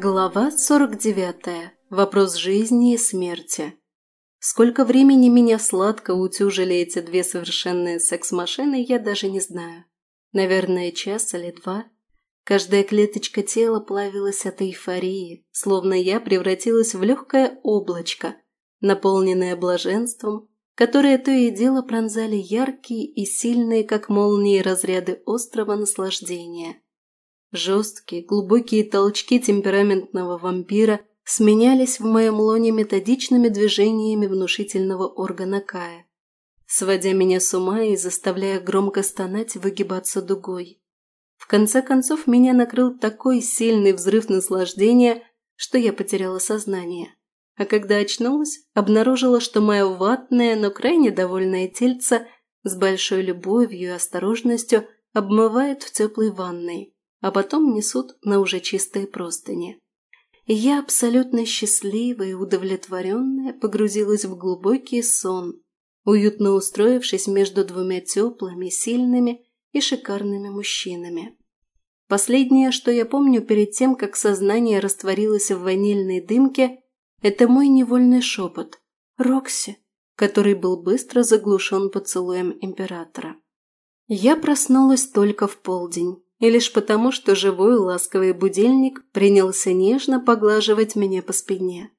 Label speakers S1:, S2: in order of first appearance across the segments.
S1: Глава 49. Вопрос жизни и смерти. Сколько времени меня сладко утюжили эти две совершенные секс-машины, я даже не знаю. Наверное, час или два. Каждая клеточка тела плавилась от эйфории, словно я превратилась в легкое облачко, наполненное блаженством, которое то и дело пронзали яркие и сильные, как молнии, разряды острого наслаждения. Жесткие, глубокие толчки темпераментного вампира сменялись в моем лоне методичными движениями внушительного органа Кая, сводя меня с ума и заставляя громко стонать выгибаться дугой. В конце концов, меня накрыл такой сильный взрыв наслаждения, что я потеряла сознание. А когда очнулась, обнаружила, что мое ватное, но крайне довольное тельце с большой любовью и осторожностью обмывает в теплой ванной а потом несут на уже чистые простыни. Я абсолютно счастливая и удовлетворенная погрузилась в глубокий сон, уютно устроившись между двумя теплыми, сильными и шикарными мужчинами. Последнее, что я помню перед тем, как сознание растворилось в ванильной дымке, это мой невольный шепот «Рокси», который был быстро заглушен поцелуем императора. Я проснулась только в полдень и лишь потому, что живой ласковый будильник принялся нежно поглаживать меня по спине.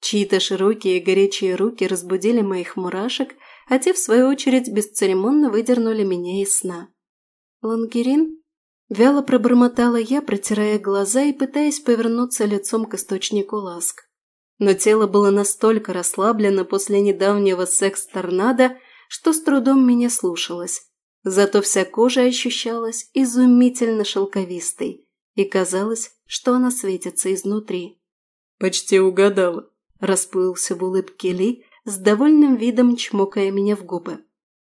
S1: Чьи-то широкие горячие руки разбудили моих мурашек, а те, в свою очередь, бесцеремонно выдернули меня из сна. «Лангерин?» Вяло пробормотала я, протирая глаза и пытаясь повернуться лицом к источнику ласк. Но тело было настолько расслаблено после недавнего секс-торнадо, что с трудом меня слушалось. Зато вся кожа ощущалась изумительно шелковистой, и казалось, что она светится изнутри.
S2: «Почти угадала», – расплылся в улыбке Ли, с довольным видом чмокая меня в губы.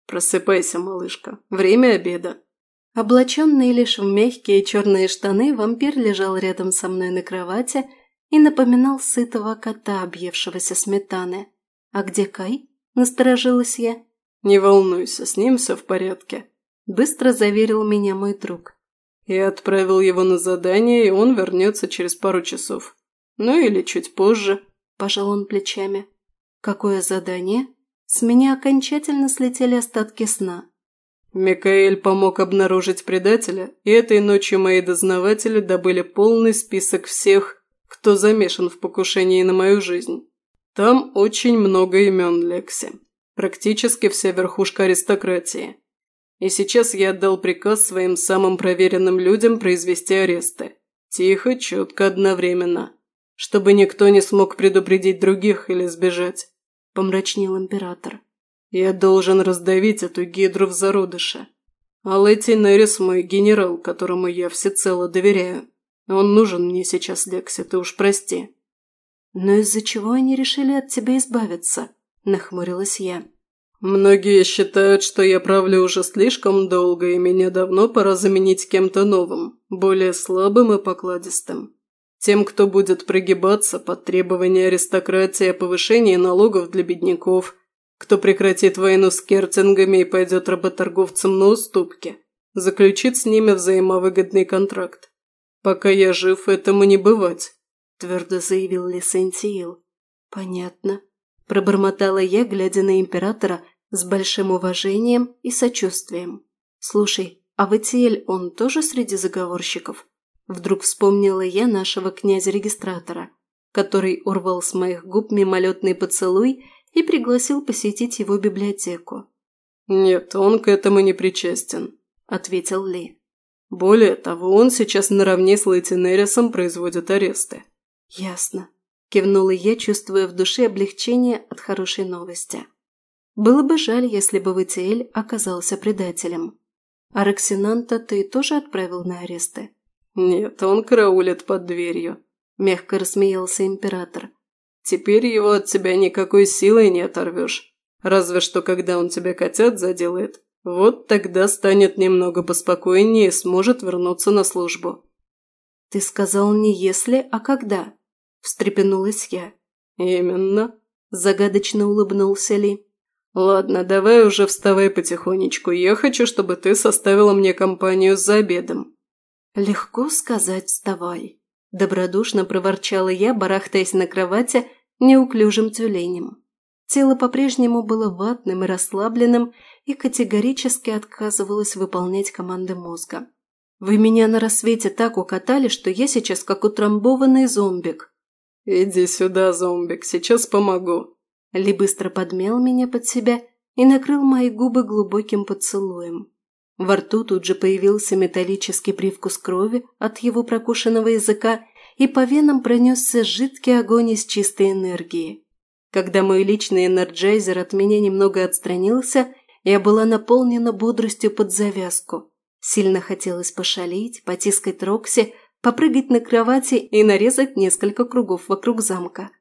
S2: «Просыпайся, малышка, время обеда».
S1: Облаченный лишь в мягкие черные штаны, вампир лежал рядом со мной на кровати и напоминал сытого кота, объевшегося сметаны. «А где Кай?» – насторожилась я.
S2: «Не волнуйся, с ним все в порядке», – быстро заверил меня мой друг. «Я отправил его на задание, и он вернется через пару часов. Ну или чуть позже», – пожал он плечами.
S1: «Какое задание?» С меня окончательно слетели остатки сна.
S2: Микаэль помог обнаружить предателя, и этой ночью мои дознаватели добыли полный список всех, кто замешан в покушении на мою жизнь. Там очень много имен Лекси. Практически вся верхушка аристократии. И сейчас я отдал приказ своим самым проверенным людям произвести аресты. Тихо, четко, одновременно. Чтобы никто не смог предупредить других или сбежать. Помрачнел император. Я должен раздавить эту гидру в зародыше. А Лети Нерис мой генерал, которому я всецело доверяю. Он нужен мне сейчас, Лекси, ты уж прости.
S1: Но из-за чего они решили от тебя избавиться? – нахмурилась я.
S2: «Многие считают, что я правлю уже слишком долго, и меня давно пора заменить кем-то новым, более слабым и покладистым. Тем, кто будет прогибаться под требования аристократии о повышении налогов для бедняков, кто прекратит войну с кертингами и пойдет работорговцам на уступки, заключит с ними взаимовыгодный контракт. Пока я жив, этому не бывать», – твердо заявил Лисентиил.
S1: «Понятно», Пробормотала я, глядя на императора с большим уважением и сочувствием. «Слушай, а Ватиэль, он тоже среди заговорщиков?» Вдруг вспомнила я нашего князя-регистратора, который урвал с моих губ мимолетный поцелуй и пригласил посетить его библиотеку.
S2: «Нет, он к этому не причастен», – ответил Ли. «Более того, он сейчас наравне с Лейтенерисом производит аресты».
S1: «Ясно кивнула я, чувствуя в душе облегчение от хорошей новости. Было бы жаль, если бы Ватиэль оказался предателем. А Роксинанта ты тоже отправил на аресты?
S2: Нет, он караулит под дверью, мягко рассмеялся император. Теперь его от тебя никакой силой не оторвешь. Разве что, когда он тебя котят заделает. Вот тогда станет немного поспокойнее и сможет вернуться на службу.
S1: Ты сказал не если, а когда встрепенулась я.
S2: «Именно», –
S1: загадочно улыбнулся Ли.
S2: «Ладно, давай уже вставай потихонечку. Я хочу, чтобы ты составила мне компанию за обедом».
S1: «Легко сказать «вставай». Добродушно проворчала я, барахтаясь на кровати неуклюжим тюленем. Тело по-прежнему было ватным и расслабленным и категорически отказывалось выполнять команды мозга. «Вы меня на рассвете так укатали, что я сейчас как утрамбованный зомбик».
S2: «Иди сюда, зомбик, сейчас помогу».
S1: Ли быстро подмял меня под себя и накрыл мои губы глубоким поцелуем. Во рту тут же появился металлический привкус крови от его прокушенного языка, и по венам пронесся жидкий огонь из чистой энергии. Когда мой личный энерджайзер от меня немного отстранился, я была наполнена бодростью под завязку. Сильно хотелось пошалить, потискать Рокси, попрыгать на кровати и нарезать несколько кругов вокруг замка.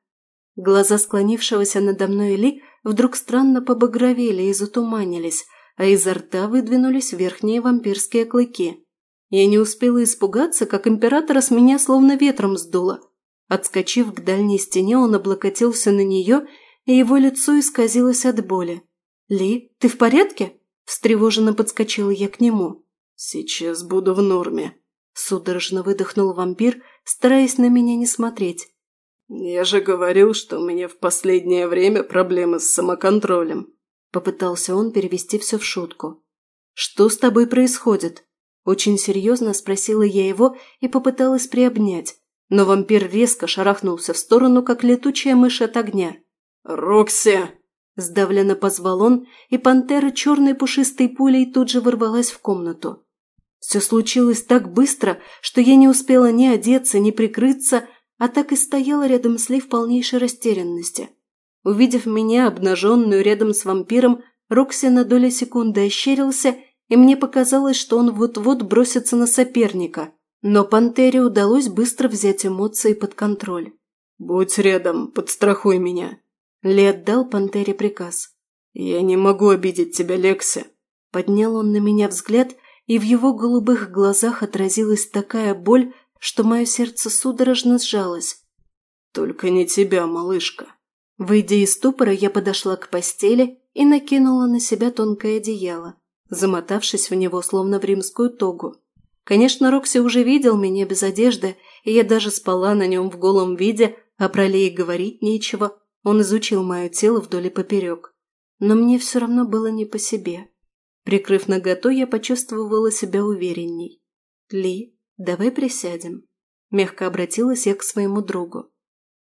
S1: Глаза склонившегося надо мной Ли вдруг странно побагровели и затуманились, а изо рта выдвинулись верхние вампирские клыки. Я не успела испугаться, как императора с меня словно ветром сдуло. Отскочив к дальней стене, он облокотился на нее, и его лицо исказилось от боли. «Ли, ты в порядке?» – встревоженно подскочила я к нему.
S2: «Сейчас буду в норме», – судорожно выдохнул вампир, стараясь на меня не смотреть. «Я же говорил, что у меня в последнее время проблемы с самоконтролем»,
S1: Попытался он перевести все в шутку. «Что с тобой происходит?» Очень серьезно спросила я его и попыталась приобнять, но вампир резко шарахнулся в сторону, как летучая мышь от огня.
S2: «Рокси!»
S1: Сдавленно позвал он, и пантера черной пушистой пулей тут же ворвалась в комнату. Все случилось так быстро, что я не успела ни одеться, ни прикрыться, а так и стояла рядом с Ли в полнейшей растерянности. Увидев меня, обнаженную рядом с вампиром, Рокси на долю секунды ощерился, и мне показалось, что он вот-вот бросится на соперника. Но пантере удалось быстро взять эмоции под контроль.
S2: «Будь рядом, подстрахуй меня!»
S1: Ли отдал пантере приказ.
S2: «Я не могу обидеть тебя, Лекси!»
S1: Поднял он на меня взгляд, и в его голубых глазах отразилась такая боль, что мое сердце судорожно сжалось.
S2: «Только не тебя, малышка!»
S1: Выйдя из ступора, я подошла к постели и накинула на себя тонкое одеяло, замотавшись в него, словно в римскую тогу. Конечно, Рокси уже видел меня без одежды, и я даже спала на нем в голом виде, а про Леи говорить нечего. Он изучил мое тело вдоль и поперек. Но мне все равно было не по себе. Прикрыв наготу, я почувствовала себя уверенней. «Ли, давай присядем», – мягко обратилась я к своему другу.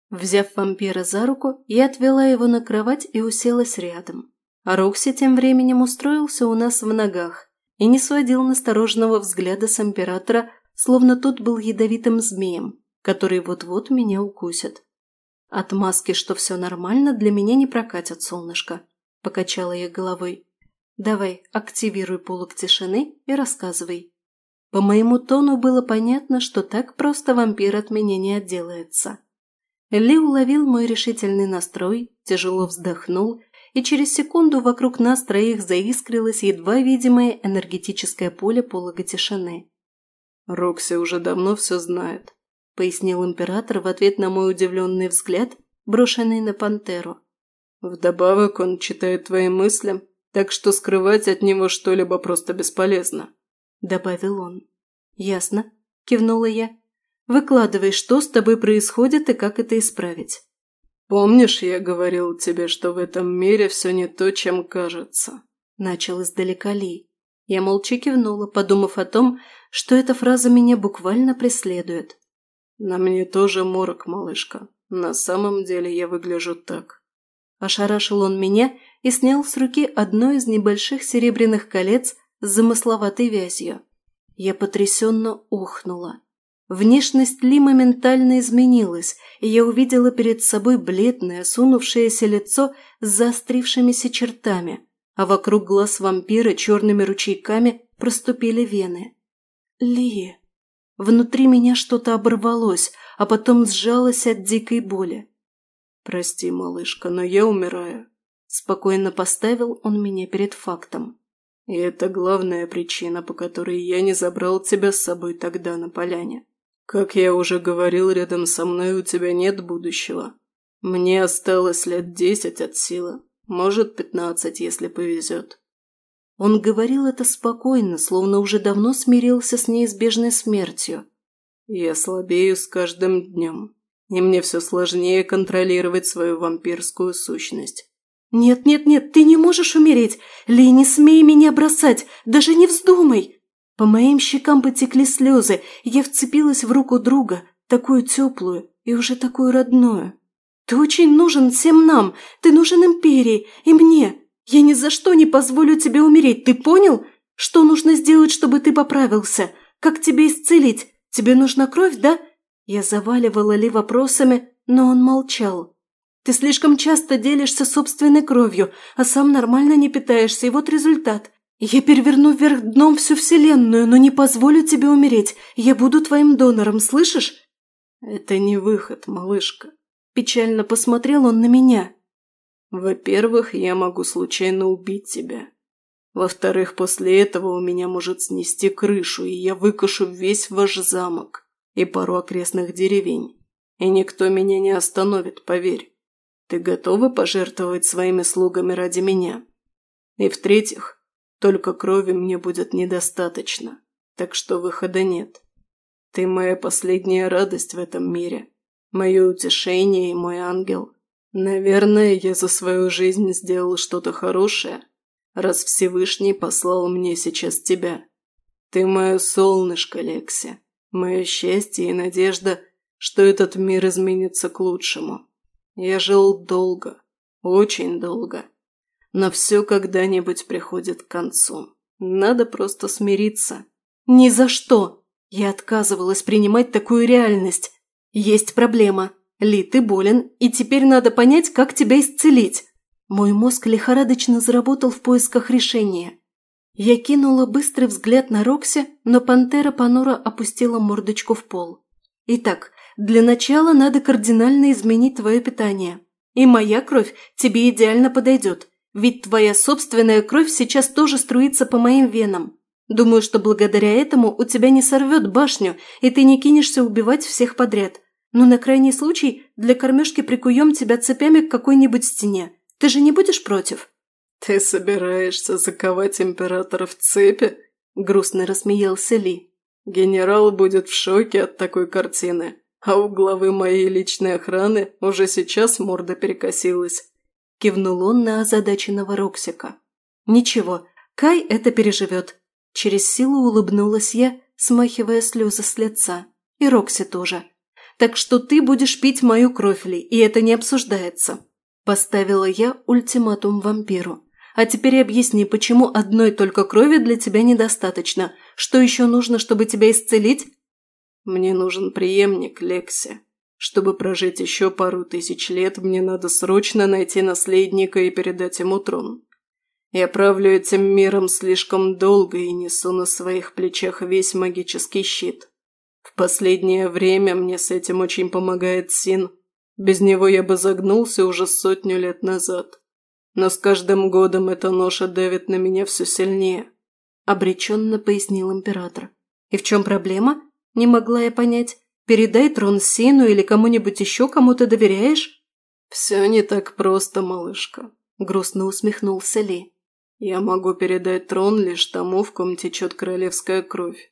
S1: Взяв вампира за руку, я отвела его на кровать и уселась рядом. А Рокси тем временем устроился у нас в ногах и не сводил настороженного взгляда с императора, словно тот был ядовитым змеем, который вот-вот меня укусит. От маски, что все нормально, для меня не прокатит солнышко, покачала я головой. Давай, активируй полок тишины и рассказывай. По моему тону было понятно, что так просто вампир от меня не отделается. Ли уловил мой решительный настрой, тяжело вздохнул, и через секунду вокруг нас троих заискрилось едва видимое энергетическое поле полога тишины.
S2: «Рокси уже давно все знает», – пояснил император в ответ на мой удивленный взгляд, брошенный на пантеру. «Вдобавок он читает твои мысли, так что скрывать от него что-либо просто бесполезно», – добавил он.
S1: «Ясно», – кивнула я. Выкладывай, что с тобой происходит и как это исправить.
S2: Помнишь, я говорил тебе, что в этом мире все не то, чем кажется?
S1: Начал издалека Ли. Я молча кивнула, подумав о том, что эта фраза меня буквально преследует.
S2: На мне тоже морок, малышка. На самом деле я выгляжу так.
S1: Ошарашил он меня и снял с руки одно из небольших серебряных колец с замысловатой вязью. Я потрясенно ухнула. Внешность Ли моментально изменилась, и я увидела перед собой бледное, сунувшееся лицо с заострившимися чертами, а вокруг глаз вампира черными ручейками проступили вены. «Ли!» Внутри меня что-то оборвалось, а потом сжалось от дикой боли.
S2: «Прости, малышка, но я умираю», – спокойно поставил он меня перед фактом. «И это главная причина, по которой я не забрал тебя с собой тогда на поляне. «Как я уже говорил, рядом со мной у тебя нет будущего. Мне осталось лет десять от силы, может, пятнадцать, если повезет».
S1: Он говорил это спокойно, словно уже давно смирился с неизбежной смертью.
S2: Я слабею с каждым днем, и мне все сложнее контролировать свою вампирскую сущность.
S1: «Нет-нет-нет, ты не можешь умереть! Ли, не смей меня бросать! Даже не вздумай!» По моим щекам потекли слезы, и я вцепилась в руку друга, такую теплую и уже такую родную. «Ты очень нужен всем нам! Ты нужен Империи и мне! Я ни за что не позволю тебе умереть, ты понял? Что нужно сделать, чтобы ты поправился? Как тебе исцелить? Тебе нужна кровь, да?» Я заваливала Ли вопросами, но он молчал. Ты слишком часто делишься собственной кровью, а сам нормально не питаешься, и вот результат. Я переверну вверх дном всю вселенную, но не позволю тебе умереть. Я буду твоим донором, слышишь?»
S2: «Это не выход, малышка».
S1: Печально посмотрел он на меня.
S2: «Во-первых, я могу случайно убить тебя. Во-вторых, после этого у меня может снести крышу, и я выкушу весь ваш замок и пару окрестных деревень. И никто меня не остановит, поверь. Ты готова пожертвовать своими слугами ради меня? И в-третьих, только крови мне будет недостаточно, так что выхода нет. Ты моя последняя радость в этом мире, мое утешение и мой ангел. Наверное, я за свою жизнь сделал что-то хорошее, раз Всевышний послал мне сейчас тебя. Ты мое солнышко, Лекси, мое счастье и надежда, что этот мир изменится к лучшему. Я жил долго, очень долго. Но все когда-нибудь приходит к концу. Надо просто смириться.
S1: Ни за что! Я отказывалась принимать такую реальность. Есть проблема. Ли, ты болен, и теперь надо понять, как тебя исцелить. Мой мозг лихорадочно заработал в поисках решения. Я кинула быстрый взгляд на Рокси, но пантера понуро опустила мордочку в пол. Итак, для начала надо кардинально изменить твое питание. И моя кровь тебе идеально подойдет, ведь твоя собственная кровь сейчас тоже струится по моим венам. Думаю, что благодаря этому у тебя не сорвет башню, и ты не кинешься убивать всех подряд. Но на крайний случай для кормежки прикуем тебя цепями к какой-нибудь стене. Ты же не будешь против?»
S2: «Ты собираешься заковать императора в цепи?» – грустно рассмеялся Ли. «Генерал будет в шоке от такой картины а у главы моей личной охраны уже сейчас морда перекосилась.
S1: Кивнул он на озадаченного Роксика. Ничего, Кай это переживет. Через силу улыбнулась я, смахивая слезы с лица. И Рокси тоже. Так что ты будешь пить мою кровь, Ли, и это не обсуждается. Поставила я ультиматум вампиру. А теперь объясни, почему одной только крови для тебя недостаточно? Что еще нужно, чтобы тебя исцелить?
S2: Мне нужен преемник, Лекси. Чтобы прожить еще пару тысяч лет, мне надо срочно найти наследника и передать ему трон. Я правлю этим миром слишком долго и несу на своих плечах весь магический щит. В последнее время мне с этим очень помогает Син. Без него я бы загнулся уже сотню лет назад. Но с каждым годом эта ноша давит на меня все сильнее.
S1: Обреченно пояснил император. И в чем проблема? Не могла я понять. Передай трон Сину или кому-нибудь еще, кому ты доверяешь?
S2: Все не так просто, малышка. Грустно усмехнулся Ли. Я могу передать трон лишь тому, в ком течет королевская кровь.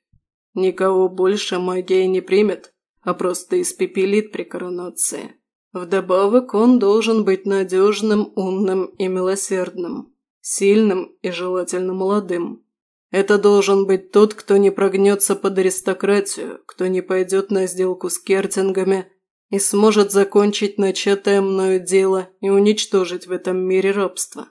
S2: Никого больше магия не примет, а просто испепелит при коронации. Вдобавок он должен быть надежным, умным и милосердным, сильным и желательно молодым. Это должен быть тот, кто не прогнется под аристократию, кто не пойдет на сделку с кертингами и сможет закончить начатое мною дело и уничтожить в этом мире рабство.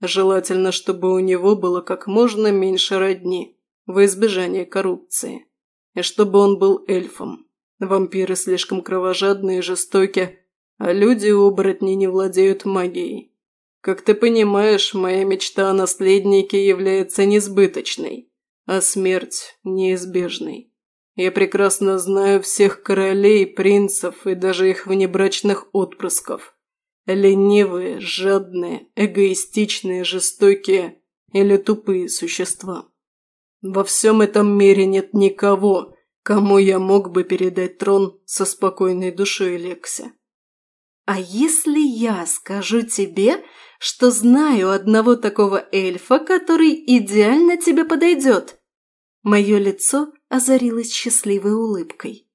S2: Желательно, чтобы у него было как можно меньше родни, во избежание коррупции. И чтобы он был эльфом. Вампиры слишком кровожадные и жестоки, а люди-оборотни не владеют магией. Как ты понимаешь, моя мечта о наследнике является несбыточной, а смерть неизбежной. Я прекрасно знаю всех королей, принцев и даже их внебрачных отпрысков. Ленивые, жадные, эгоистичные, жестокие или тупые существа. Во всем этом мире нет никого, кому я мог бы передать трон со спокойной душой Лекси.
S1: «А если я скажу тебе, что знаю одного такого эльфа, который идеально тебе подойдет?» Мое лицо озарилось счастливой улыбкой.